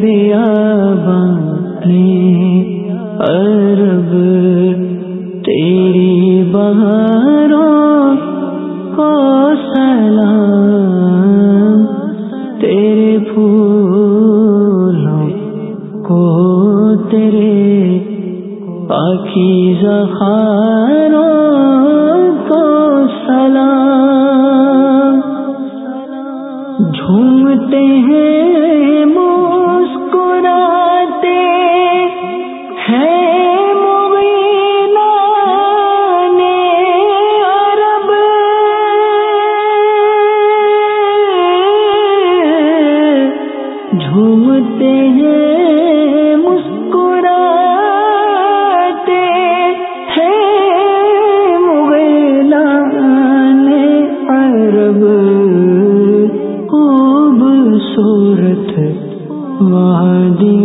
دیا خوبصورت وادیوں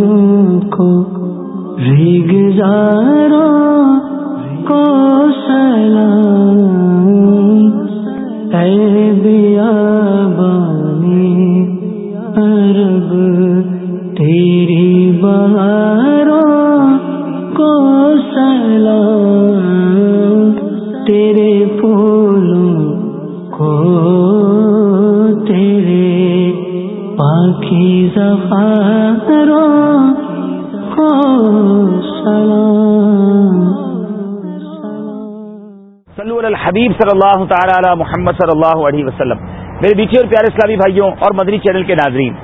صلی اللہ تعالی علی محمد صلی اللہ علیہ وسلم. میرے بیچے اور پیارے اسلامی بھائیوں اور مدری چینل کے ناظرین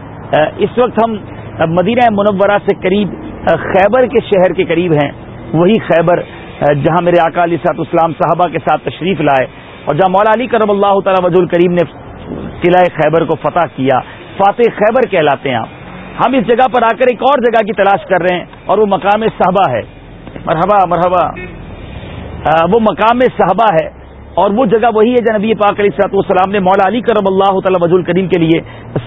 اس وقت ہم مدینہ منورہ سے قریب خیبر کے شہر کے قریب ہیں، وہی خیبر جہاں میرے آقا علی سات اسلام صحابہ کے ساتھ تشریف لائے، اور جہاں مولا علی کرم اللہ تعالی وجہ الکریم نے قلعہ خیبر کو فتح کیا، فاتح خیبر کہلاتے ہیں آپ۔ ہم اس جگہ پر آ کر ایک اور جگہ کی تلاش کر رہے ہیں، اور وہ مقام صحابہ ہے۔ مرحبا مرحبا۔ وہ مقام صحابہ ہے۔ اور وہ جگہ وہی ہے جو نبی پاک علیہ صلاحت والسلام نے مولا علی کرم اللہ تعالی وجہ الکریم کے لیے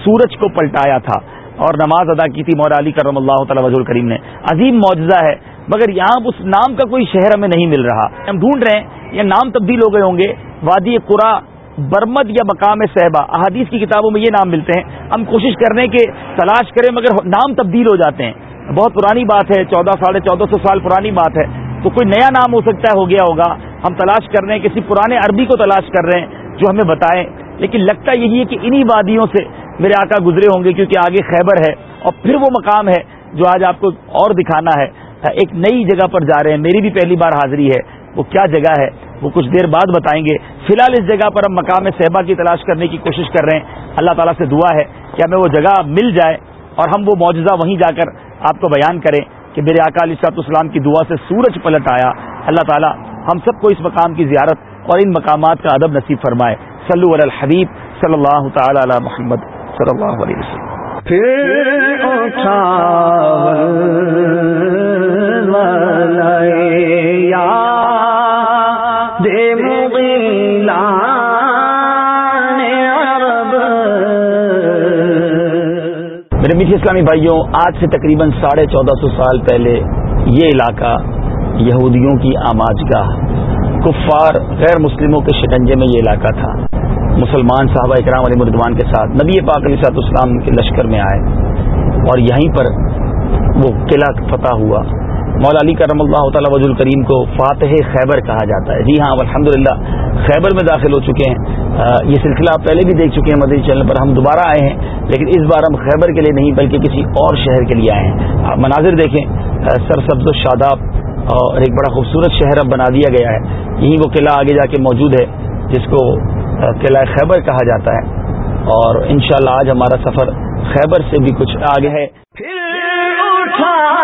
سورج کو پلٹایا تھا اور نماز ادا کی تھی مولا علی کرم اللہ تعالی وجہ الکریم نے۔ عظیم معجزہ ہے، مگر یہاں اس نام کا کوئی شہر ہمیں نہیں مل رہا۔ ہم ڈھونڈ رہے ہیں، یہ نام تبدیل ہو گئے ہوں گے۔ وادی قرا، برمد یا مقام صحبہ۔ احادیث کی کتابوں میں یہ نام ملتے ہیں۔ ہم کوشش کر رہے ہیں کہ تلاش کریں، مگر نام تبدیل ہو جاتے ہیں۔ بہت پرانی بات ہے، چودہ ساڑھے چودہ سو سال پرانی بات ہے۔ تو کوئی نیا نام ہو سکتا ہے، ہو گیا ہوگا۔ ہم تلاش کر رہے ہیں، کسی پرانے عربی کو تلاش کر رہے ہیں جو ہمیں بتائیں۔ لیکن لگتا یہی ہے کہ انہی وادیوں سے میرے آقا گزرے ہوں گے کیونکہ آگے خیبر ہے اور پھر وہ مقام ہے جو آج آپ کو اور دکھانا ہے۔ ایک نئی جگہ پر جا رہے ہیں۔ میری بھی پہلی بار حاضری ہے۔ وہ کیا جگہ ہے؟ وہ کچھ دیر بعد بتائیں گے۔ فی الحال اس جگہ پر ہم مقام صحبہ کی تلاش کرنے کی کوشش کر رہے ہیں۔ اللہ تعالیٰ سے دعا ہے کہ ہمیں وہ جگہ مل جائے اور ہم وہ معجزہ وہیں جا کر آپ کو بیان کریں۔ کہ میرے آقا علی صاحب اسلام کی دعا سے سورج پلٹ آیا۔ اللہ تعالیٰ ہم سب کو اس مقام کی زیارت اور ان مقامات کا ادب نصیب فرمائے۔ صلو علی الحبیب صلی اللہ تعالی علی محمد صلی اللہ علیہ وسلم۔ پھر اٹھا اسلامی بھائیوں، آج سے تقریباً ساڑھے چودہ سو سال پہلے یہ علاقہ یہودیوں کی آماج گاہ، کفار غیر مسلموں کے شکنجے میں یہ علاقہ تھا۔ مسلمان صحابہ اکرام علی مردوان کے ساتھ نبی پاک علیہ صاحب اسلام کے لشکر میں آئے اور یہیں پر وہ قلعہ فتح ہوا۔ مولا علی کرم اللہ تعالیٰ وز الکریم کو فاتح خیبر کہا جاتا ہے۔ جی ہاں الحمد خیبر میں داخل ہو چکے ہیں۔ یہ سلسلہ آپ پہلے بھی دیکھ چکے ہیں مدری چینل پر، ہم دوبارہ آئے ہیں، لیکن اس بار ہم خیبر کے لیے نہیں، بلکہ کسی اور شہر کے لیے آئے ہیں۔ آپ مناظر دیکھیں سر سبز و شاداب اور ایک بڑا خوبصورت شہر اب بنا دیا گیا ہے۔ یہیں وہ قلعہ آگے جا کے موجود ہے، جس کو قلعہ خیبر کہا جاتا ہے۔ اور انشاءاللہ آج ہمارا سفر خیبر سے بھی کچھ آگے ہے۔ میرے میٹھے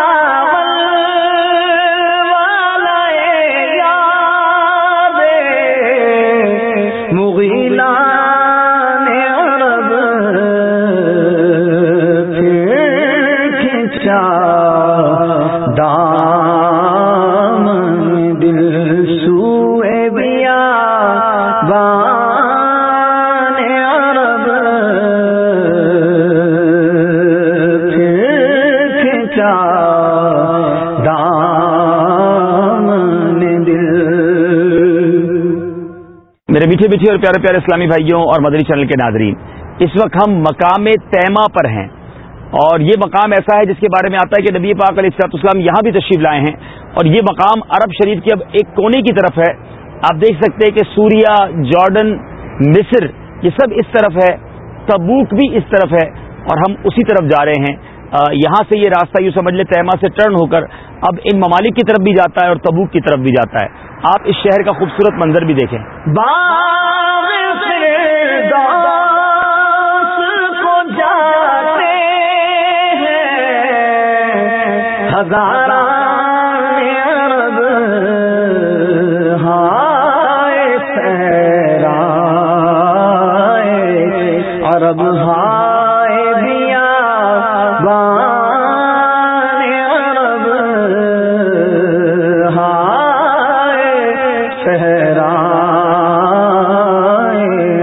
میٹھے اور پیارے پیارے اسلامی بھائیوں اور مدنی چینل کے ناظرین، اس وقت ہم مقام تیما پر ہیں۔ اور یہ مقام ایسا ہے جس کے بارے میں آتا ہے کہ نبی پاک علیہ السلاط اسلام یہاں بھی تشریف لائے ہیں۔ اور یہ مقام عرب شریف کے اب ایک کونے کی طرف ہے۔ آپ دیکھ سکتے ہیں کہ سوریا جارڈن، مصر، یہ سب اس طرف ہے۔ تبوک بھی اس طرف ہے۔ اور ہم اسی طرف جا رہے ہیں۔ یہاں سے یہ راستہ یوں سمجھ لے تیما سے ٹرن ہو کر اب ان ممالک کی طرف بھی جاتا ہے اور تبوک کی طرف بھی جاتا ہے۔ آپ اس شہر کا خوبصورت منظر بھی دیکھیں۔ ہزار عرب، ہائے دیا بان عرب، ہائے صحرا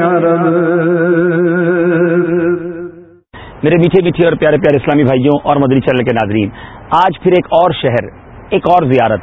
عرب۔ میرے میٹھے میٹھے اور پیارے پیارے اسلامی بھائیوں اور مدری چل کے ناظرین آج پھر ایک اور شہر، ایک اور زیارت،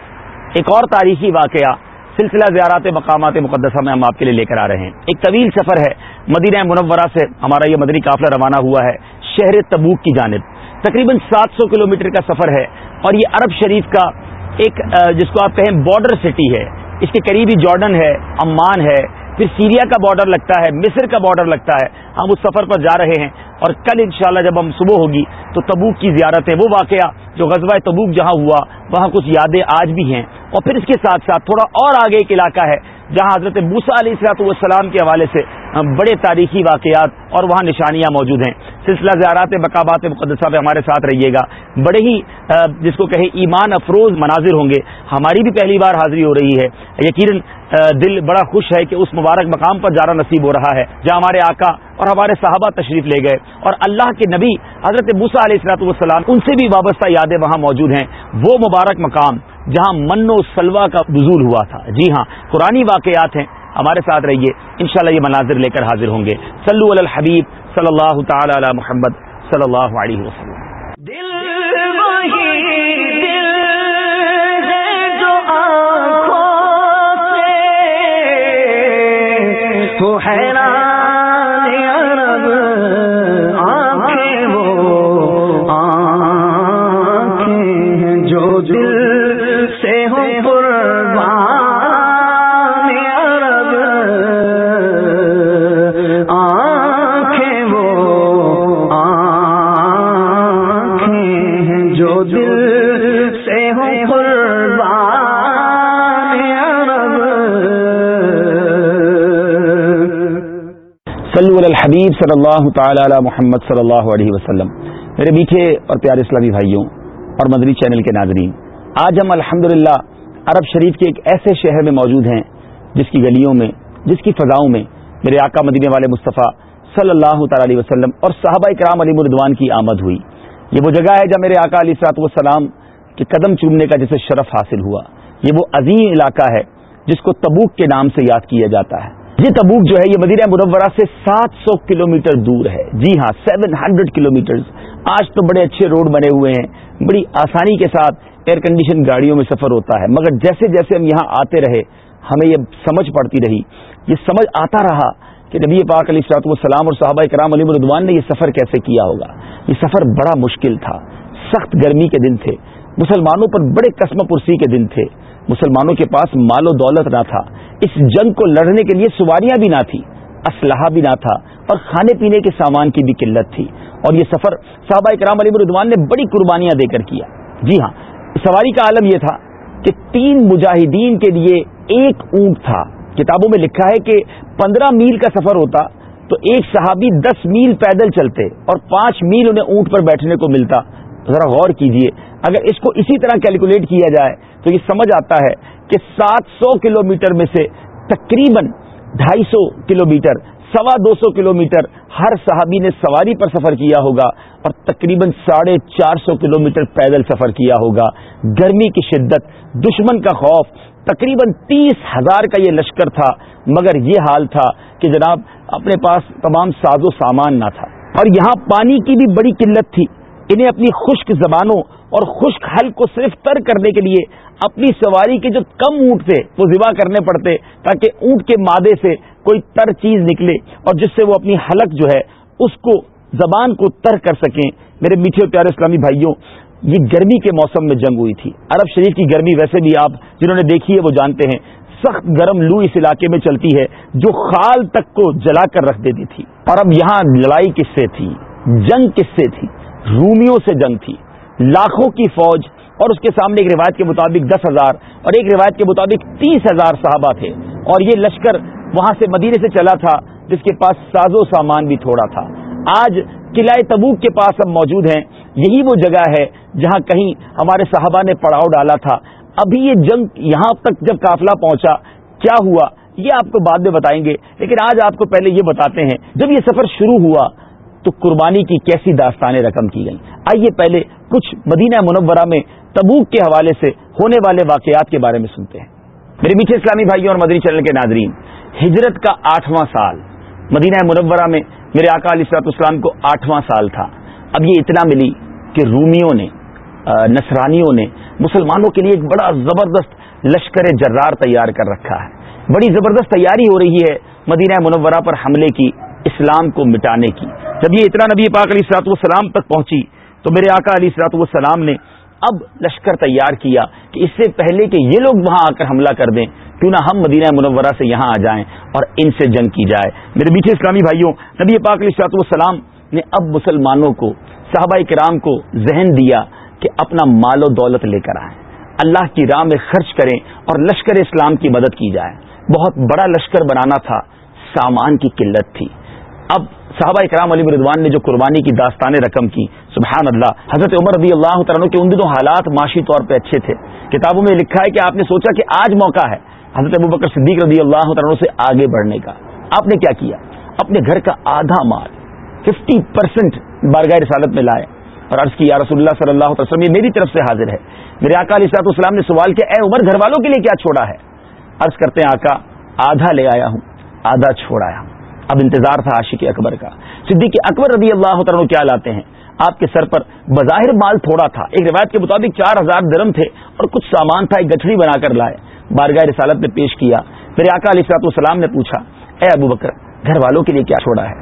ایک اور تاریخی واقعہ سلسلہ زیارات مقامات مقدسہ میں ہم آپ کے لیے لے کر آ رہے ہیں۔ ایک طویل سفر ہے، مدینہ منورہ سے ہمارا یہ مدنی قافلہ روانہ ہوا ہے، شہر تبوک کی جانب۔ تقریباً سات سو کلو کا سفر ہے اور یہ عرب شریف کا ایک جس کو آپ کہیں بارڈر سٹی ہے۔ اس کے قریبی جارڈن ہے، عمان ہے۔ پھر سیریا کا بارڈر لگتا ہے، مصر کا بارڈر لگتا ہے۔ ہم اس سفر پر جا رہے ہیں۔ اور کل انشاءاللہ جب ہم صبح ہوگی تو تبوک کی زیارت ہے، وہ واقعہ جو غزوہ تبوک جہاں ہوا، وہاں کچھ یادیں آج بھی ہیں۔ اور پھر اس کے ساتھ ساتھ تھوڑا اور آگے ایک علاقہ ہے، جہاں حضرت موسا علیہ السلاط والسلام کے حوالے سے بڑے تاریخی واقعات اور وہاں نشانیاں موجود ہیں۔ سلسلہ زیارات بقابات مقدسہ پہ ہمارے ساتھ رہیے گا۔ بڑے ہی جس کو کہیں ایمان افروز مناظر ہوں گے۔ ہماری بھی پہلی بار حاضری ہو رہی ہے۔ یقیناً دل بڑا خوش ہے کہ اس مبارک مقام پر جانا نصیب ہو رہا ہے، جہاں ہمارے آقا اور ہمارے صحابہ تشریف لے گئے۔ اور اللہ کے نبی حضرت بوسا علیہ السلاط والسلام، ان سے بھی وابستہ یادیں وہاں موجود ہیں۔ وہ مبارک مقام جہاں من و سلوا کا بزول ہوا تھا۔ جی ہاں قرآن واقعات ہیں۔ ہمارے ساتھ رہیے۔ انشاءاللہ یہ مناظر لے کر حاضر ہوں گے۔ علی الحبیب صلی اللہ تعالی علی محمد صلی اللہ علیہ وسلم۔ دل الحبیب صلی اللہ تعالی علی محمد صلی اللہ علیہ وسلم، میرے میٹھے اور پیارے اسلامی بھائیوں اور مدری چینل کے ناظرین، آج ہم الحمد عرب شریف کے ایک ایسے شہر میں موجود ہیں، جس کی گلیوں میں، جس کی فضاؤں میں میرے آقا مدینے والے مصطفیٰ صلی اللہ تعالی علیہ وسلم اور صحابہ کرام علی مردوان کی آمد ہوئی۔ یہ وہ جگہ ہے جہاں میرے آقا علی سرات والسلام کے قدم چومنے کا جسے شرف حاصل ہوا۔ یہ وہ عظیم علاقہ ہے جس کو تبوک کے نام سے یاد کیا جاتا ہے۔ یہ تبوک جو ہے، یہ مدینہ منورہ سے سات سو کلو دور ہے۔ جی ہاں سیون ہنڈریڈ کلو آج تو بڑے اچھے روڈ بنے ہوئے ہیں، بڑی آسانی کے ساتھ ایئر کنڈیشن گاڑیوں میں سفر ہوتا ہے۔ مگر جیسے جیسے ہم یہاں آتے رہے، ہمیں یہ سمجھ پڑتی رہی۔ یہ سمجھ آتا رہا کہ نبی پاک علی سلاط والسلام اور صحابہ کرام علی مردوان نے یہ سفر کیسے کیا ہوگا۔ یہ سفر بڑا مشکل تھا۔ سخت گرمی کے دن تھے۔ مسلمانوں پر بڑے قسم پرسی کے دن تھے۔ مسلمانوں کے پاس مال و دولت نہ تھا۔ اس جنگ کو لڑنے کے لیے سواریاں بھی نہ تھی، اسلحہ بھی نہ تھا اور کھانے پینے کے سامان کی بھی قلت تھی۔ اور یہ سفر صحابہ کرام علی مردوان نے بڑی قربانیاں دے کر کیا۔ جی ہاں سواری کا عالم یہ تھا کہ تین مجاہدین کے لیے ایک اونٹ تھا۔ کتابوں میں لکھا ہے کہ پندرہ میل کا سفر ہوتا تو ایک صحابی دس میل پیدل چلتے اور پانچ میل انہیں اونٹ پر بیٹھنے کو ملتا۔ ذرا غور کیجیے۔ اگر اس کو اسی طرح کیلکولیٹ کیا جائے تو یہ سمجھ آتا ہے کہ سات سو کلو میٹر میں سے تقریباً ڈھائی سو کلو میٹر سوا دو سو کلو میٹر ہر صحابی نے سواری پر سفر کیا ہوگا اور تقریباً ساڑھے چار سو کلو میٹر پیدل سفر کیا ہوگا۔ گرمی کی شدت، دشمن کا خوف، تقریباً تیس ہزار کا یہ لشکر تھا۔ مگر یہ حال تھا کہ جناب، اپنے پاس تمام ساز و سامان نہ تھا۔ اور یہاں پانی کی بھی بڑی قلت تھی۔ انہیں اپنی خشک زبانوں اور خشک حل کو صرف تر کرنے کے لیے اپنی سواری کے جو کم اونٹ تھے وہ ذبح کرنے پڑتے تاکہ اونٹ کے مادے سے کوئی تر چیز نکلے اور جس سے وہ اپنی حلق جو ہے اس کو زبان کو تر کر سکیں۔ میرے میٹھے اور پیارے اسلامی بھائیوں، یہ گرمی کے موسم میں جنگ ہوئی تھی۔ عرب شریف کی گرمی ویسے بھی آپ جنہوں نے دیکھی ہے وہ جانتے ہیں، سخت گرم لو اس علاقے میں چلتی ہے جو خال تک کو جلا کر رکھ دیتی تھی۔ اور اب یہاں لڑائی کس سے تھی؟ جنگ کس سے تھی؟ رومیوں سے جنگ تھی۔ لاکھوں کی فوج اور اس کے سامنے ایک روایت کے مطابق دس ہزار اور ایک روایت کے مطابق تیس ہزار صحابہ تھے۔ اور یہ لشکر وہاں سے مدینے سے چلا تھا، جس کے پاس ساز و سامان بھی تھوڑا تھا۔ آج قلعہ تبوک کے پاس ہم موجود ہیں، یہی وہ جگہ ہے جہاں کہیں ہمارے صحابہ نے پڑاؤ ڈالا تھا۔ ابھی یہ جنگ یہاں تک جب قافلہ پہنچا، کیا ہوا؟ یہ آپ کو بعد میں بتائیں گے، لیکن آج آپ کو پہلے یہ بتاتے ہیں۔ جب یہ سفر شروع ہوا تو قربانی کی کیسی داستانیں رقم کی گئیں؟ آئیے پہلے کچھ مدینہ منورہ میں تبوک کے حوالے سے ہونے والے واقعات کے بارے میں سنتے ہیں۔ میرے میٹھے اسلامی بھائیوں اور مدنی چینل کے ناظرین، ہجرت کا آٹھواں سال۔ مدینہ منورہ میں میرے آقا علی صلاحت اسلام کو آٹھواں سال تھا۔ اب یہ اتنا ملی کہ رومیوں نے نصرانیوں نے مسلمانوں کے لیے ایک بڑا زبردست لشکر جرار تیار کر رکھا ہے۔ بڑی زبردست تیاری ہو رہی ہے مدینہ منورہ پر حملے کی، اسلام کو مٹانے کی۔ جب یہ اتنا نبی پاک علی سلاط والسلام تک پہنچی تو میرے آقا علی سلاط والسلام نے اب لشکر تیار کیا کہ اس سے پہلے کہ یہ لوگ وہاں آ کر حملہ کر دیں، کیوں نہ ہم مدینہ منورہ سے یہاں آ جائیں اور ان سے جنگ کی جائے۔ میرے میٹھے اسلامی بھائیوں، نبی پاک علیہ صلاحت والسلام نے اب مسلمانوں کو، صحابہ کرام کو ذہن دیا کہ اپنا مال و دولت لے کر آئیں۔ اللہ کی راہ میں خرچ کریں اور لشکر اسلام کی مدد کی جائے۔ بہت بڑا لشکر بنانا تھا، سامان کی قلت تھی۔ اب صحابہ اکرام علی مردوان نے جو قربانی کی داستانیں رقم کی سبحان اللہ حضرت عمر رضی اللہ تعالیٰ کے ان دنوں حالات معاشی طور پہ اچھے تھے۔ کتابوں میں لکھا ہے کہ آپ نے سوچا کہ آج موقع ہے حضرت ابو بکر صدیق رضی اللہ عنہ سے آگے بڑھنے کا۔ آپ نے کیا کیا؟ اپنے گھر کا آدھا مال ففٹی پرسینٹ بارگاہ رسالت میں لائے اور عرض کی، یا رسول اللہ صلی اللہ علیہ وسلم، یہ میری طرف سے حاضر ہے۔ میرے آقا علیہ صلاحت السلام نے سوال کیا، اے عمر، گھر والوں کے لیے کیا چھوڑا ہے؟ عرض کرتے ہیں، آقا، آدھا لے آیا ہوں، آدھا چھوڑ آیا ہوں۔ اب انتظار تھا عاشق اکبر کا۔ صدیق اکبر رضی اللہ تعالیٰ کیا لاتے ہیں؟ آپ کے سر پر بظاہر مال تھوڑا تھا۔ ایک روایت کے مطابق چار ہزار درم تھے اور کچھ سامان تھا، ایک گٹھڑی بنا کر لائے۔ بارگاہ رسالت میں پیش کیا۔ پھر آقا علیہ السلاط والسلام نے پوچھا، اے ابو بکر، گھر والوں کے لیے کیا چھوڑا ہے؟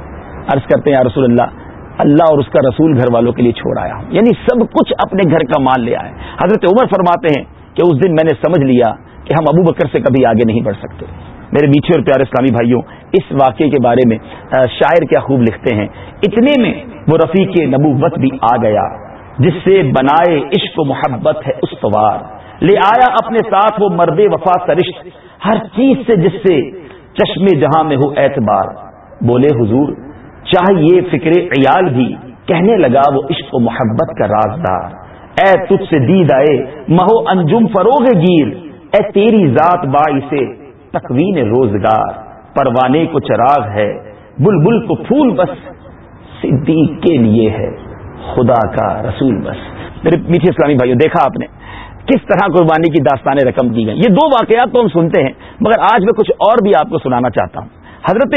عرض کرتے ہیں، یا رسول اللہ اللہ اور اس کا رسول گھر والوں کے لیے چھوڑ آیا ہوں یعنی سب کچھ اپنے گھر کا مال لے آئے۔ حضرت عمر فرماتے ہیں کہ اس دن میں نے سمجھ لیا کہ ہم ابو بکر سے کبھی آگے نہیں بڑھ سکتے۔ میرے میٹھے اور پیارے اسلامی بھائیوں اس واقعے کے بارے میں شاعر کیا خوب لکھتے ہیں۔ اتنے میں وہ رفیق نبوت بھی آ گیا، جس سے بنائے عشق و محبت ہے استوار لے آیا اپنے ساتھ وہ مرد وفا سرشت، ہر چیز سے جس سے چشم جہاں میں ہو اعتبار۔ بولے، حضور، چاہیے فکر عیال بھی، کہنے لگا وہ عشق و محبت کا رازدار۔ اے تجھ سے دید آئے، مہو انجم فروغ گیر، اے تیری ذات بائی سے تکوین روزگار۔ پروانے کو چراغ ہے، بلبل کو پھول بس، صدیق کے لیے ہے خدا کا رسول بس۔ میرے میٹھے اسلامی بھائیو، دیکھا آپ نے کس طرح قربانی کی داستانیں رقم کی گئی یہ دو واقعات تو ہم سنتے ہیں، مگر آج میں کچھ اور بھی آپ کو سنانا چاہتا ہوں۔ حضرت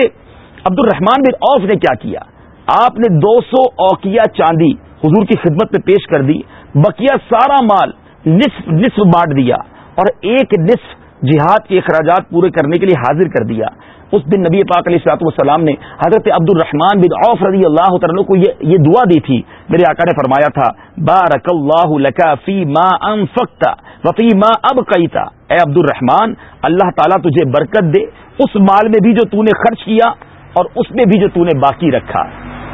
عبد الرحمان بن اوف نے کیا کیا؟ آپ نے دو سو اوکیا چاندی حضور کی خدمت میں پیش کر دی بکیا سارا مال نصف نصف بانٹ دیا اور ایک نصف جہاد کے اخراجات پورے کرنے کے لیے حاضر کر دیا۔ اس دن نبی پاک علیہ السلاط والسلام نے حضرت عبد الرحمان بن عوف رضی اللہ تعالیٰ کو یہ دعا دی تھی۔ میرے آقا نے فرمایا تھا بارک اللہ لکا فی ما انفقتا وفی ما اب اے عبد الرحمان اللہ تعالیٰ تجھے برکت دے، اس مال میں بھی جو تو نے خرچ کیا اور اس میں بھی جو تو نے باقی رکھا۔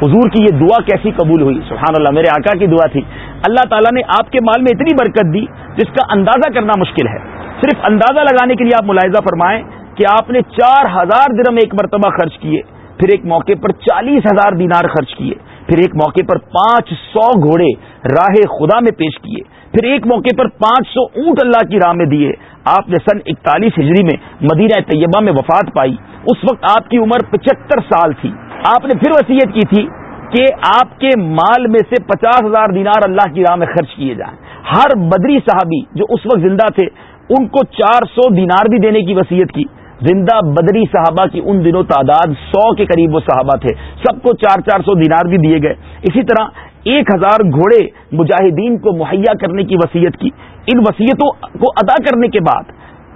حضور کی یہ دعا کیسی قبول ہوئی؟ سبحان اللہ میرے آقا کی دعا تھی۔ اللہ تعالیٰ نے آپ کے مال میں اتنی برکت دی جس کا اندازہ کرنا مشکل ہے۔ صرف اندازہ لگانے کے لیے آپ ملاحظہ فرمائیں کہ آپ نے چار ہزار درم ایک مرتبہ خرچ کیے، پھر ایک موقع پر چالیس ہزار دینار خرچ کیے، پھر ایک موقع پر پانچ سو گھوڑے راہ خدا میں پیش کیے، پھر ایک موقع پر پانچ سو اونٹ اللہ کی راہ میں دیے۔ آپ نے سن اکتالیس ہجری میں مدینہ طیبہ میں وفات پائی۔ اس وقت آپ کی عمر پچہتر سال تھی۔ آپ نے پھر وسیعت کی تھی کہ آپ کے مال میں سے پچاس ہزار دینار اللہ کی راہ میں خرچ کیے جائیں۔ ہر بدری صحابی جو اس وقت زندہ تھے، ان کو چار سو دینار بھی دینے کی وسیعت کی۔ زندہ بدری صحابہ کی ان دنوں تعداد سو کے قریب وہ صحابہ تھے۔ سب کو چار چار سو دینار بھی دیے گئے۔ اسی طرح ایک ہزار گھوڑے مجاہدین کو مہیا کرنے کی وسیعت کی۔ ان وسیعتوں کو ادا کرنے کے بعد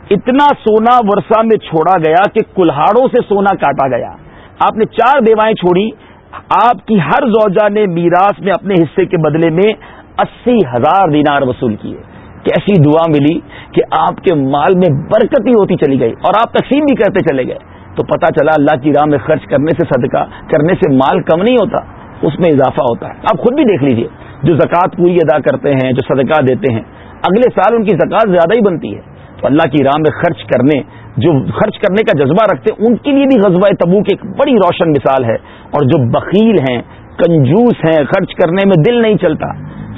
اتنا سونا ورثہ میں چھوڑا گیا کہ کلاڑوں سے سونا کاٹا گیا۔ آپ نے چار بیوائیں چھوڑی آپ کی ہر زوجہ نے میراث میں اپنے حصے کے بدلے میں اسی ہزار دینار وصول کیے۔ کیسی دعا ملی کہ آپ کے مال میں برکت ہی ہوتی چلی گئی اور آپ تقسیم بھی کرتے چلے گئے۔ تو پتا چلا اللہ کی راہ میں خرچ کرنے سے صدقہ، کرنے سے مال کم نہیں ہوتا، اس میں اضافہ ہوتا ہے۔ آپ خود بھی دیکھ لیجیے، جو زکوٰۃ پوری ادا کرتے ہیں، جو صدقہ دیتے ہیں، اگلے سال ان کی زکوٰۃ زیادہ ہی بنتی ہے۔ تو اللہ کی راہ میں خرچ کرنے، جو خرچ کرنے کا جذبہ رکھتے ہیں، ان کے لیے بھی غزوہ تبوک ایک بڑی روشن مثال ہے۔ اور جو بخیل ہیں، کنجوس ہیں، خرچ کرنے میں دل نہیں چلتا،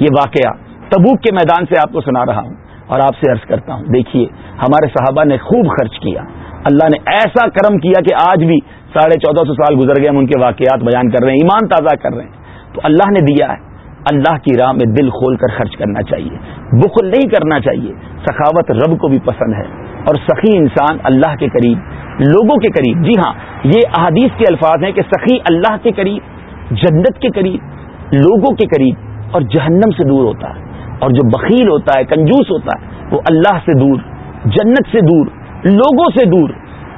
یہ واقعہ تبوک کے میدان سے آپ کو سنا رہا ہوں اور آپ سے عرض کرتا ہوں۔ دیکھیے، ہمارے صحابہ نے خوب خرچ کیا۔ اللہ نے ایسا کرم کیا کہ آج بھی ساڑھے چودہ سو سال گزر گئے ہم ان کے واقعات بیان کر رہے ہیں، ایمان تازہ کر رہے ہیں۔ تو اللہ نے دیا ہے۔ اللہ کی راہ میں دل کھول کر خرچ کرنا چاہیے۔ بخل نہیں کرنا چاہیے۔ سخاوت رب کو بھی پسند ہے۔ اور سخی انسان اللہ کے قریب، لوگوں کے قریب۔ جی ہاں یہ احادیث کے الفاظ ہیں کہ سخی اللہ کے قریب، جنت کے قریب، لوگوں کے قریب اور جہنم سے دور ہوتا ہے۔ اور جو بخیل ہوتا ہے، کنجوس ہوتا ہے، وہ اللہ سے دور، جنت سے دور، لوگوں سے دور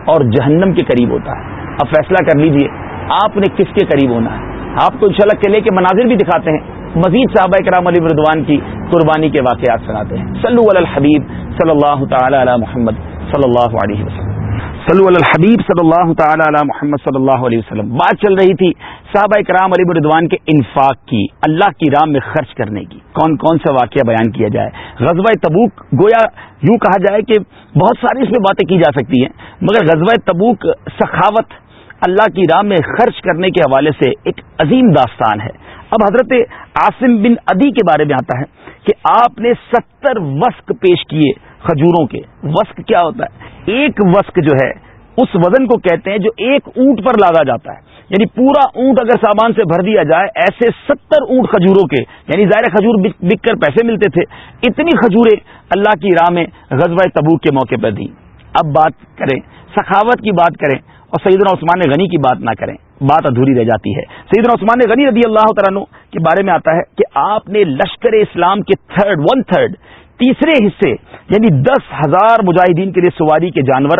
اور جہنم کے قریب ہوتا ہے۔ اب فیصلہ کر لیجیے، آپ نے کس کے قریب ہونا ہے؟ آپ کو انشاءاللہ چلے کے مناظر بھی دکھاتے ہیں۔ مزید صحابہ کرام علی مردوان کی قربانی کے واقعات سناتے ہیں۔ صلو علی الحبیب صلی اللہ تعالی علی محمد صلی اللہ علیہ وسلم۔ صلو علی الحبیب صلی اللہ تعالی علی محمد صلی اللہ علیہ وسلم۔ بات چل رہی تھی صحابہ کرام علی مردوان کے انفاق کی، اللہ کی راہ میں خرچ کرنے کی۔ کون کون سا واقعہ بیان کیا جائے؟ غزوہ تبوک گویا یوں کہا جائے کہ بہت ساری اس میں باتیں کی جا سکتی ہیں، مگر غزوہ تبوک سخاوت اللہ کی راہ میں خرچ کرنے کے حوالے سے ایک عظیم داستان ہے۔ اب حضرت عاصم بن ادی کے بارے میں آتا ہے کہ آپ نے ستر وسق پیش کیے۔ کھجوروں کے۔ وسق کیا ہوتا ہے؟ ایک وسق جو ہے، اس وزن کو کہتے ہیں جو ایک اونٹ پر لادا جاتا ہے۔ یعنی پورا اونٹ اگر سامان سے بھر دیا جائے، ایسے ستر اونٹ کھجوروں کے یعنی ظاہر کھجور بک کر پیسے ملتے تھے۔ اتنی کھجوریں اللہ کی راہ میں غزوہ تبوک کے موقع پر دی۔ اب بات کریں، سخاوت کی بات کریں اور سیدنا عثمان غنی کی بات نہ کریں۔ بات ادھوری رہ جاتی ہے۔ سیدنا عثمان غنی رضی اللہ تعالیٰ کے بارے میں آتا ہے کہ آپ نے لشکر اسلام کے تھرڈ، ون تھرڈ تیسرے حصے یعنی دس ہزار مجاہدین کے لیے سواری کے جانور،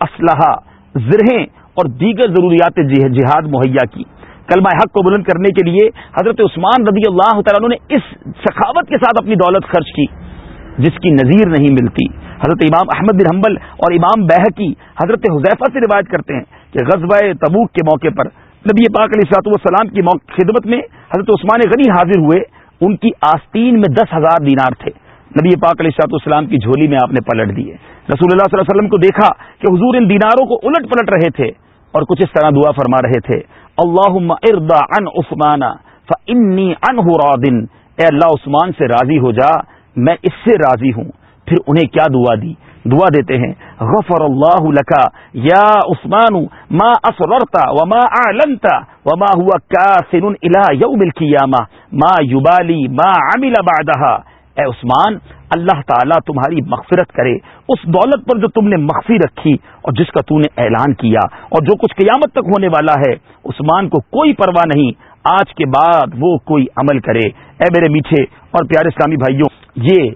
اسلحہ، زرہیں اور دیگر ضروریات جہاد مہیا کی۔ کلمہ حق کو بلند کرنے کے لیے حضرت عثمان رضی اللہ تعالیٰ نے اس سخاوت کے ساتھ اپنی دولت خرچ کی، جس کی نظیر نہیں ملتی۔ حضرت امام احمد بن حنبل اور امام بہکی حضرت حذیفہ سے روایت کرتے ہیں کہ غزوہ تبوک کے موقع پر نبی پاک علیہ سات والسلام کی خدمت میں حضرت عثمان غنی حاضر ہوئے۔ ان کی آستین میں دس ہزار دینار تھے۔ نبی پاک علیہ سات والسلام کی جھولی میں آپ نے پلٹ دیے رسول اللہ صلی اللہ علیہ وسلم کو دیکھا کہ حضور ان دیناروں کو الٹ پلٹ رہے تھے اور کچھ اس طرح دعا فرما رہے تھے۔ اللہ اردا ان عثمان فنی ان اے اللہ عثمان سے راضی ہو جا، میں اس سے راضی ہوں۔ پھر انہیں کیا دعا دی؟ دعا دیتے ہیں، غفر اللہ لکا یا عثمان، ما اسررتا وما اعلنتا وما هو كاسن الى يوم القيامه ما يبالي ما عمل بعدها۔ اے عثمان، اللہ تعالیٰ تمہاری مغفرت کرے۔ اس دولت پر جو تم نے مخفی رکھی اور جس کا تو نے اعلان کیا اور جو کچھ قیامت تک ہونے والا ہے، عثمان کو کوئی پرواہ نہیں۔ آج کے بعد وہ کوئی عمل کرے۔ اے میرے میٹھے اور پیارے اسلامی بھائیوں، یہ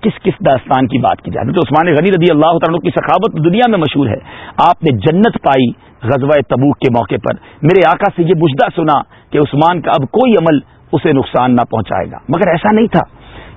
کس کس داستان کی بات کی جائے تو عثمان غنی رضی اللہ تعالیٰ کی سخاوت دنیا میں مشہور ہے۔ آپ نے جنت پائی غزوہ تبوک کے موقع پر۔ میرے آقا سے یہ بجدہ سنا کہ عثمان کا اب کوئی عمل اسے نقصان نہ پہنچائے گا۔ مگر ایسا نہیں تھا۔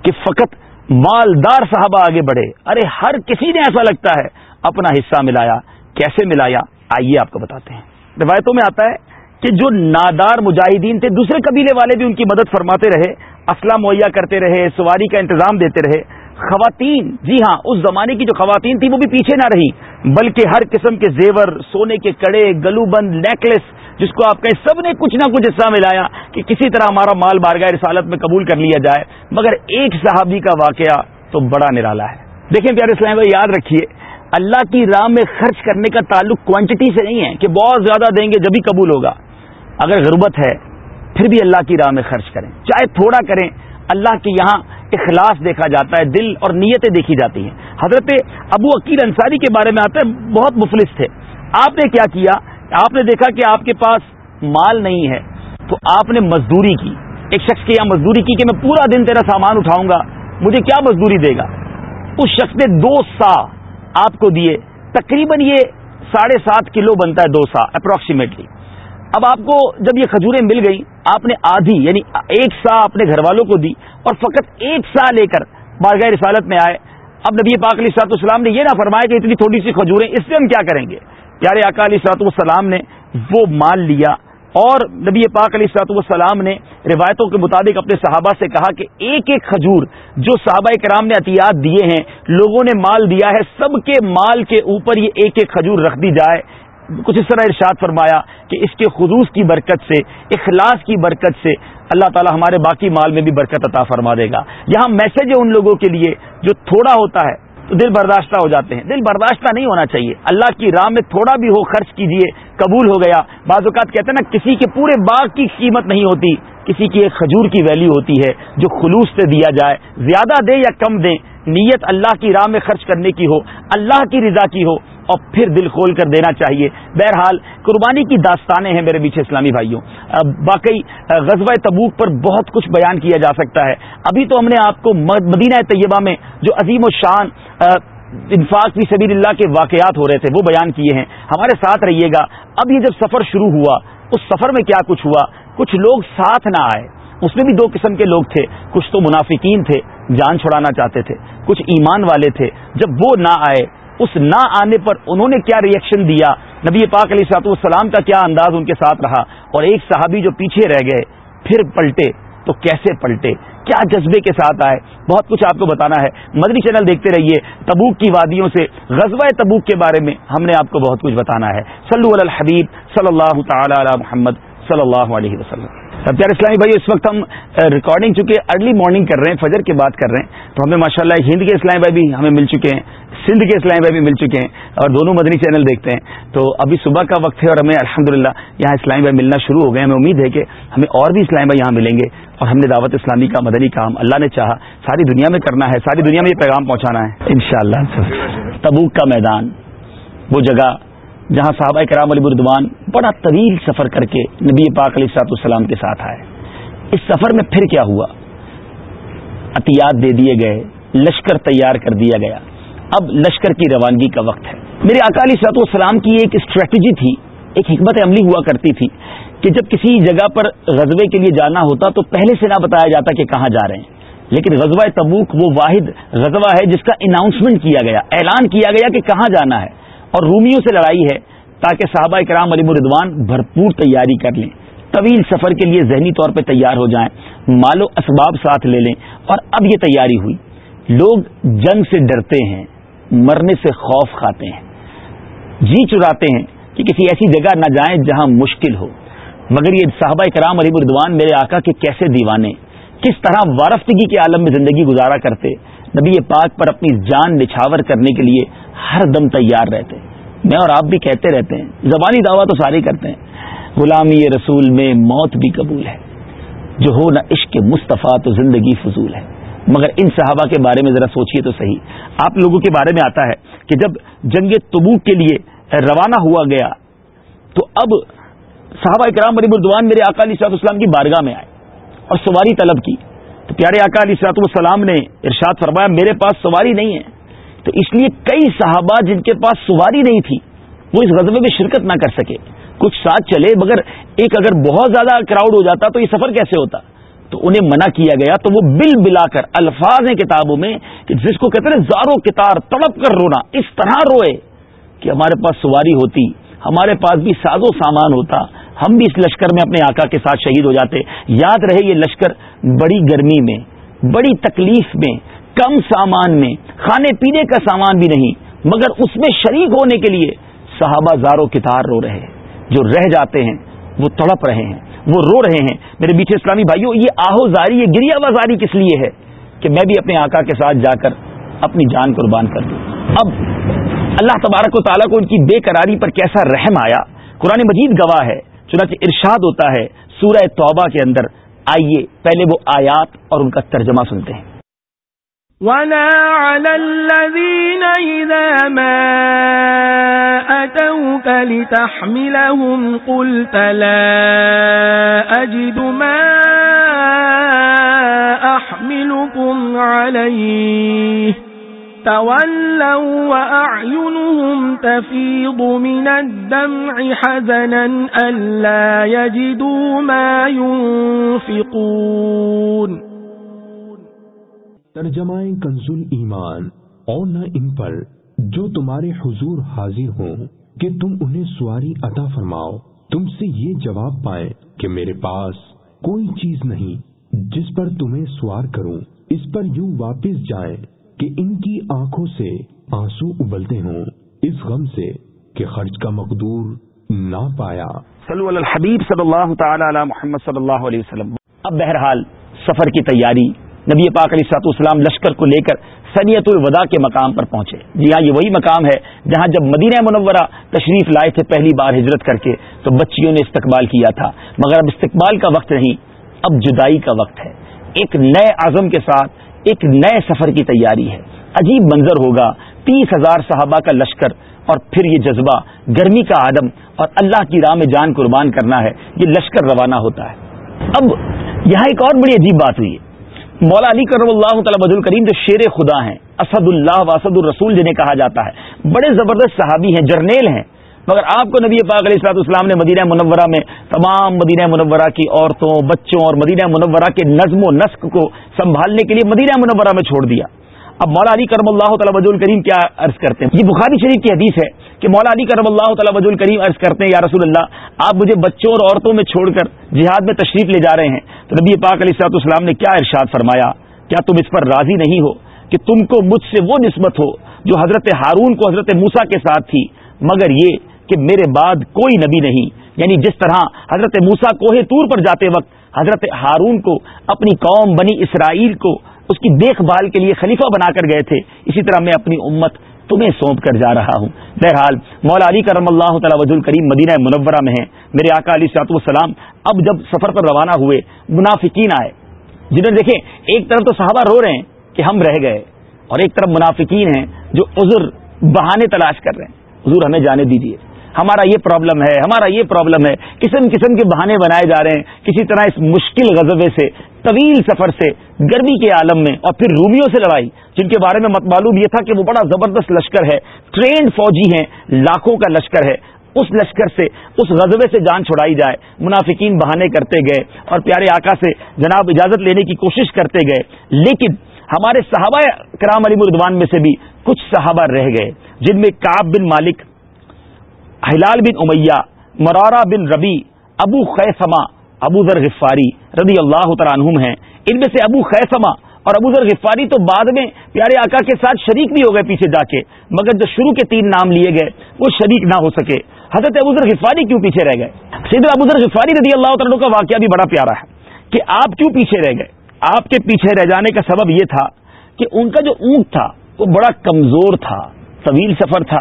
کہ فقط مالدار صحابہ آگے بڑھے۔ ارے، ہر کسی نے ایسا لگتا ہے، اپنا حصہ ملایا۔ کیسے ملایا؟ آئیے آپ کو بتاتے ہیں۔ روایتوں میں آتا ہے کہ جو نادار مجاہدین تھے، دوسرے قبیلے والے بھی ان کی مدد فرماتے رہے، اسلحہ مہیا کرتے رہے، سواری کا انتظام دیتے رہے۔ خواتین جی ہاں اس زمانے کی جو خواتین تھی وہ بھی پیچھے نہ رہی بلکہ ہر قسم کے زیور، سونے کے کڑے گلو بند نیکلس جس کو آپ کہیں سب نے کچھ نہ کچھ حصہ ملایا کہ کسی طرح ہمارا مال بارگاہ رسالت میں قبول کر لیا جائے، مگر ایک صحابی کا واقعہ تو بڑا نرالا ہے۔ دیکھیں پیارے اسلام بھائی، یاد رکھیے، اللہ کی راہ میں خرچ کرنے کا تعلق کوانٹٹی سے نہیں ہے کہ بہت زیادہ دیں گے جبھی قبول ہوگا۔ اگر غربت ہے، پھر بھی اللہ کی راہ میں خرچ کریں۔ چاہے تھوڑا کریں، اللہ کے یہاں اخلاص دیکھا جاتا ہے، دل اور نیتیں دیکھی جاتی ہیں۔ حضرت ابو عقیل انصاری کے بارے میں آتا ہے بہت مفلس تھے۔ آپ نے کیا کیا؟ آپ نے دیکھا کہ آپ کے پاس مال نہیں ہے، تو آپ نے مزدوری کی۔ ایک شخص کی یہاں مزدوری کی کہ میں پورا دن تیرا سامان اٹھاؤں گا، مجھے کیا مزدوری دے گا؟ اس شخص نے دو سا آپ کو دیے۔ تقریباً یہ ساڑھے سات کلو بنتا ہے دو سا اپروکسیمیٹلی اب آپ کو جب یہ کھجوریں مل گئی، آپ نے آدھی یعنی ایک سا اپنے گھر والوں کو دی اور فقط ایک سا لے کر بارگاہ رسالت میں آئے۔ اب نبی پاک علیہ سات السلام نے یہ نہ فرمایا کہ اتنی تھوڑی سی کھجوریں، اس سے ہم کیا کریں گے؟ پیارے آقا علیہ سات السلام نے وہ مال لیا اور نبی پاک علیہ سات والسلام نے روایتوں کے مطابق اپنے صحابہ سے کہا کہ ایک ایک کھجور جو صحابہ کرام نے احتیاط دیے ہیں، لوگوں نے مال دیا ہے، سب کے مال کے اوپر یہ ایک ایک کھجور رکھ دی جائے۔ کچھ اس طرح ارشاد فرمایا کہ اس کے خلوص کی برکت سے، اخلاص کی برکت سے اللہ تعالی ہمارے باقی مال میں بھی برکت عطا فرما دے گا۔ یہاں میسج ہے ان لوگوں کے لیے جو تھوڑا ہوتا ہے تو دل برداشتہ ہو جاتے ہیں۔ دل برداشتہ نہیں ہونا چاہیے۔ اللہ کی راہ میں تھوڑا بھی ہو، خرچ کیجیے قبول ہو گیا۔ بعض اوقات کہتے ہیں نا، کسی کے پورے باغ کی قیمت نہیں ہوتی، کسی کی ایک کھجور کی ویلیو ہوتی ہے جو خلوص سے دیا جائے۔ زیادہ دیں یا کم دیں، نیت اللہ کی راہ میں خرچ کرنے کی ہو، اللہ کی رضا کی ہو، اور پھر دل کھول کر دینا چاہیے۔ بہرحال، قربانی کی داستانیں ہیں میرے پیچھے اسلامی بھائیوں۔ باقی غزوہ تبوک پر بہت کچھ بیان کیا جا سکتا ہے۔ ابھی تو ہم نے آپ کو مدینہ طیبہ میں جو عظیم و شان انفاق فی سبیل اللہ کے واقعات ہو رہے تھے، وہ بیان کیے ہیں۔ ہمارے ساتھ رہیے گا۔ اب یہ جب سفر شروع ہوا، اس سفر میں کیا کچھ ہوا؟ کچھ لوگ ساتھ نہ آئے۔ اس میں بھی دو قسم کے لوگ تھے۔ کچھ تو منافقین تھے، جان چھڑانا چاہتے تھے۔ کچھ ایمان والے تھے۔ جب وہ نہ آئے، اس نہ آنے پر انہوں نے کیا ریئیکشن دیا؟ نبی پاک علیہ سات والسلام کا کیا انداز ان کے ساتھ رہا؟ اور ایک صحابی جو پیچھے رہ گئے، پھر پلٹے۔ تو کیسے پلٹے؟ کیا جذبے کے ساتھ آئے؟ بہت کچھ آپ کو بتانا ہے۔ مدنی چینل دیکھتے رہیے تبوک کی وادیوں سے۔ غزوہ تبوک کے بارے میں ہم نے آپ کو بہت کچھ بتانا ہے۔ سلو الحبیب صلی اللہ تعالی علی محمد صلی اللہ علیہ وسلم۔ پیار اسلامی بھائی، اس وقت ہم ریکارڈنگ چونکہ ارلی مارننگ کر رہے ہیں، فجر کی بات کر رہے ہیں، تو ہمیں ماشاء اللہ ہند کے اسلامی بھائی بھی ہمیں مل چکے ہیں، سندھ کے اسلامی بھائی بھی مل چکے ہیں، اور دونوں مدنی چینل دیکھتے ہیں۔ تو ابھی صبح کا وقت ہے اور ہمیں الحمد یہاں اسلامی بھائی ملنا شروع ہو گئے ہمیں امید ہے کہ ہمیں اور بھی اسلامی بھائی یہاں ملیں گے اور ہم نے دعوت اسلامی کا مدنی کام اللہ نے چاہا، ساری دنیا میں کرنا ہے، ساری دنیا میں یہ پیغام پہنچانا ہے۔ ان شاء اللہ تبوک کا میدان، وہ جگہ جہاں صحابہ کرام علی بردوان بڑا طویل سفر کر کے نبی پاک علیہ سات السلام کے ساتھ آئے۔ اس سفر میں پھر کیا ہوا؟ احتیاط دے دیے گئے، لشکر تیار کر دیا گیا۔ اب لشکر کی روانگی کا وقت ہے۔ میرے اکالی سات والسلام کی ایک اسٹریٹجی تھی، ایک حکمت عملی ہوا کرتی تھی کہ جب کسی جگہ پر غزبے کے لیے جانا ہوتا تو پہلے سے نہ بتایا جاتا کہ کہاں جا رہے ہیں۔ لیکن غزوہ تبوک وہ واحد غزوہ ہے جس کا اناؤنسمنٹ کیا گیا، اعلان کیا گیا کہ کہاں جانا ہے۔ اور رومیوں سے لڑائی ہے تاکہ صحابہ کرام علی مردوان بھرپور تیاری کر لیں، طویل سفر کے لیے ذہنی طور پہ تیار ہو جائیں، مال و اسباب ساتھ لے لیں۔ اور اب یہ تیاری ہوئی۔ لوگ جنگ سے ڈرتے ہیں، مرنے سے خوف کھاتے ہیں۔ جی چراتے ہیں کہ کسی ایسی جگہ نہ جائیں جہاں مشکل ہو۔ مگر یہ صحابہ کرام علی بردوان میرے آقا کے کیسے دیوانے؟ کس طرح وارفتگی کے عالم میں زندگی گزارا کرتے، نبی پاک پر اپنی جان نچھاور کرنے کے لیے ہر دم تیار رہتے۔ میں اور آپ بھی کہتے رہتے ہیں، زبانی دعویٰ تو سارے کرتے ہیں۔ غلامی رسول میں موت بھی قبول ہے۔ جو ہو نہ عشق مصطفیٰ تو زندگی فضول ہے۔ مگر ان صحابہ کے بارے میں ذرا سوچیے تو صحیح۔ آپ لوگوں کے بارے میں آتا ہے کہ جب جنگ تبوک کے لیے روانہ ہوا گیا، تو اب صحابہ اکرام علی بردوان میرے آقا علی صلاح اسلام کی بارگاہ میں آئے۔ اور سواری طلب کی۔ تو پیارے آقا علی صلاحت السلام نے ارشاد فرمایا، میرے پاس سواری نہیں ہے۔ تو اس لیے کئی صحابہ جن کے پاس سواری نہیں تھی، وہ اس غزبے میں شرکت نہ کر سکے۔ کچھ ساتھ چلے، مگر ایک اگر بہت زیادہ کراؤڈ ہو جاتا تو یہ سفر کیسے ہوتا؟ تو انہیں منع کیا گیا، تو وہ بل بلا کر الفاظ ہیں کتابوں میں کہ جس کو کہتے ہیں زارو کتار تڑپ کر رونا، اس طرح روئے کہ ہمارے پاس سواری ہوتی، ہمارے پاس بھی ساز و سامان ہوتا ہم بھی اس لشکر میں اپنے آقا کے ساتھ شہید ہو جاتے۔ یاد رہے یہ لشکر بڑی گرمی میں، بڑی تکلیف میں، کم سامان میں، کھانے پینے کا سامان بھی نہیں، مگر اس میں شریک ہونے کے لیے صحابہ زارو کتار رو رہے جو رہ جاتے ہیں، وہ تڑپ رہے ہیں، وہ رو رہے ہیں۔ میرے بیچ اسلامی بھائیوں، یہ آہو زاری، یہ گریا بازاری کس لیے ہے؟ کہ میں بھی اپنے آقا کے ساتھ جا کر اپنی جان قربان کر دوں۔ اب اللہ تبارک و تعالیٰ کو ان کی بے قراری پر کیسا رحم آیا؟ قرآن مجید گواہ ہے۔ چنانچہ ارشاد ہوتا ہے سورہ توبہ کے اندر۔ آئیے، پہلے وہ آیات اور ان کا ترجمہ سنتے ہیں۔ ولا على الذين إذا ما أتوك لتحملهم قلت لا أجد ما أحملكم عليه تولوا وأعينهم تفيض من الدمع حزنا ألا يجدوا ما ينفقون. ترجمہ کنزل ایمان، اور نہ ان پر، جو تمہارے حضور حاضر ہوں، کہ تم انہیں سواری عطا فرماؤ۔ تم سے یہ جواب پائیں کہ میرے پاس کوئی چیز نہیں، جس پر تمہیں سوار کروں، اس پر یوں واپس جائیں۔ کہ ان کی آنکھوں سے آنسو ابلتے ہوں، اس غم سے کہ خرچ کا مقدور نہ پایا۔ صلو علی الحبیب صلی اللہ تعالی علی محمد صلی اللہ علیہ وسلم۔ اب بہرحال سفر کی تیاری، نبی پاک علیہ سات اسلام لشکر کو لے کر سنیت الوداع کے مقام پر پہنچے۔ جی ہاں یہ وہی مقام ہے جہاں جب مدینہ منورہ تشریف لائے تھے پہلی بار ہجرت کر کے، تو بچیوں نے استقبال کیا تھا۔ مگر اب استقبال کا وقت نہیں، اب جدائی کا وقت ہے۔ ایک نئے عزم کے ساتھ ایک نئے سفر کی تیاری ہے۔ عجیب منظر ہوگا، تیس ہزار صحابہ کا لشکر اور پھر یہ جذبہ، گرمی کا آدم اور اللہ کی راہ میں جان قربان کرنا ہے، یہ لشکر روانہ ہوتا ہے۔ اب یہاں ایک اور بڑی عجیب بات ہوئی ہے۔ مولا علی کرم اللہ تعالی بد الکریم جو شیر خدا ہیں، اسد اللہ واسد الرسول جنہیں کہا جاتا ہے، بڑے زبردست صحابی ہیں، جرنیل ہیں۔ مگر آپ کو نبی پاک علیہ السلاط اسلام نے مدینہ منورہ میں تمام مدینہ منورہ کی عورتوں، بچوں اور مدینہ منورہ کے نظم و نسق کو سنبھالنے کے لیے مدینہ منورہ میں چھوڑ دیا۔ اب مولا علی کرم اللہ تعالیٰ وجول کریم کیا عرض کرتے ہیں؟ یہ بخاری شریف کی حدیث ہے کہ مولا علی کرم اللہ تعالیٰ وجول کریم عرض کرتے ہیں، یا رسول اللہ، آپ مجھے بچوں اور عورتوں میں چھوڑ کر جہاد میں تشریف لے جا رہے ہیں۔ تو نبی پاک علیہ السلاط اسلام نے کیا ارشاد فرمایا؟ کیا تم اس پر راضی نہیں ہو کہ تم کو مجھ سے وہ نسبت ہو جو حضرت ہارون کو حضرت موسا کے ساتھ تھی؟ مگر یہ کہ میرے بعد کوئی نبی نہیں۔ یعنی جس طرح حضرت موسا کوہ تور پر جاتے وقت حضرت ہارون کو، اپنی قوم بنی اسرائیل کو اس کی دیکھ بھال کے لیے خلیفہ بنا کر گئے تھے، اسی طرح میں اپنی امت تمہیں سونپ کر جا رہا ہوں۔ بہرحال، مولا علی کرم اللہ تعالی وز الکریم مدینہ منورہ میں ہیں۔ میرے آقا علی سیات والسلام اب جب سفر پر روانہ ہوئے، منافقین آئے۔ جنہوں نے دیکھیں، ایک طرف تو صحابہ رو رہے ہیں کہ ہم رہ گئے، اور ایک طرف منافقین ہیں جو عذر بہانے تلاش کر رہے ہیں۔ حضور ہمیں جانے دیجیے ہمارا یہ پرابلم ہے، ہمارا یہ پرابلم ہے۔ قسم قسم کے بہانے بنائے جا رہے ہیں۔ کسی طرح اس مشکل غذبے سے، طویل سفر سے گرمی کے عالم میں اور پھر رومیوں سے لڑائی، جن کے بارے میں مت معلوم یہ تھا کہ وہ بڑا زبردست لشکر ہے۔ ٹرینڈ فوجی ہیں، لاکھوں کا لشکر ہے۔ اس لشکر سے، اس غذبے سے جان چھڑائی جائے۔ منافقین بہانے کرتے گئے اور پیارے آقا سے جناب اجازت لینے کی کوشش کرتے گئے۔ لیکن ہمارے صحابہ کرام علی مردوان میں سے بھی کچھ صحابہ رہ گئے، جن میں کاب بن مالک ہلال بن امیہ، مرارہ بن ربی، ابو خیسما ابو ذر غفاری رضی اللہ تعالیٰ عنہم ہیں۔ ان میں سے ابو خیسما اور ابو ذر غفاری تو بعد میں پیارے آقا کے ساتھ شریک بھی ہو گئے پیچھے جا کے، مگر جو شروع کے تین نام لیے گئے، وہ شریک نہ ہو سکے۔ حضرت ابو ذر غفاری کیوں پیچھے رہ گئے؟ سید ابو ذر غفاری رضی اللہ تعالیٰ کا واقعہ بھی بڑا پیارا ہے کہ آپ کیوں پیچھے رہ گئے؟ آپ کے پیچھے رہ جانے کا سبب یہ تھا کہ ان کا جو اونٹ تھا، وہ بڑا کمزور تھا۔ طویل سفر تھا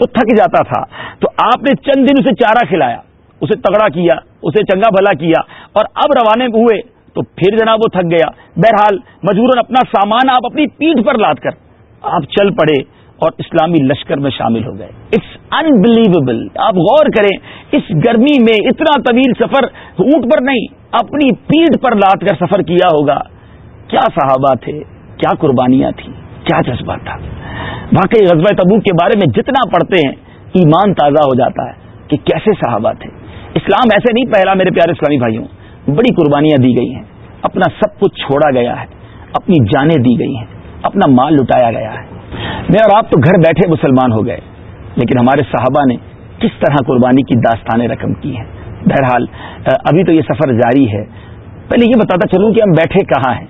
وہ تھک جاتا تھا۔ تو آپ نے چند دن اسے چارہ کھلایا، اسے تگڑا کیا، اسے چنگا بھلا کیا۔ اور اب روانے ہوئے، تو پھر جناب وہ تھک گیا۔ بہرحال مجبوراً اپنا سامان آپ اپنی پیٹھ پر لاد کر آپ چل پڑے اور اسلامی لشکر میں شامل ہو گئے۔ اٹس انبلیویبل آپ غور کریں، اس گرمی میں اتنا طویل سفر اونٹ پر نہیں، اپنی پیٹھ پر لاد کر سفر کیا ہوگا۔ کیا صحابہ تھے، کیا قربانیاں تھیں، کیا جذبہ تھا۔ واقعی غزوہ تبوک کے بارے میں جتنا پڑھتے ہیں، ایمان تازہ ہو جاتا ہے کہ کیسے صحابہ تھے۔ اسلام ایسے نہیں، پہلا میرے پیارے اسلامی بھائیوں، بڑی قربانیاں دی گئی ہیں۔ اپنا سب کچھ چھوڑا گیا ہے، اپنی جانیں دی گئی ہیں، اپنا مال لٹایا گیا ہے۔ میں اور آپ تو گھر بیٹھے مسلمان ہو گئے، لیکن ہمارے صحابہ نے کس طرح قربانی کی داستانیں رقم کی ہیں۔ بہرحال، ابھی تو یہ سفر جاری ہے۔ پہلے یہ بتاتا چلوں کہ ہم بیٹھے کہاں ہیں۔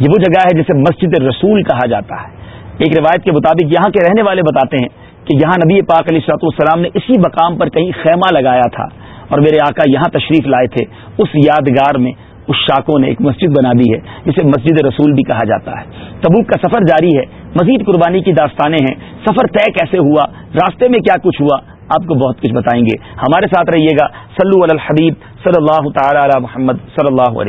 یہ وہ جگہ ہے جسے مسجد رسول کہا جاتا ہے۔ ایک روایت کے مطابق یہاں کے رہنے والے بتاتے ہیں کہ یہاں نبی پاک علیہ صلاحت السلام نے اسی مقام پر کہیں خیمہ لگایا تھا اور میرے آقا یہاں تشریف لائے تھے۔ اس یادگار میں اس شاکوں نے ایک مسجد بنا دی ہے، جسے مسجد رسول بھی کہا جاتا ہے۔ تبوک کا سفر جاری ہے، مزید قربانی کی داستانیں ہیں۔ سفر طے کیسے ہوا؟ راستے میں کیا کچھ ہوا؟ آپ کو بہت کچھ بتائیں گے۔ ہمارے ساتھ رہیے گا سلو الحبیب صلی اللہ تعالی علی محمد صلی اللہ علیہ